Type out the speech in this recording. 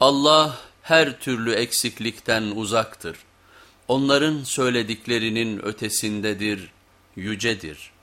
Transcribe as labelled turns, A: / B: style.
A: Allah her türlü eksiklikten uzaktır. Onların söylediklerinin ötesindedir, yücedir.''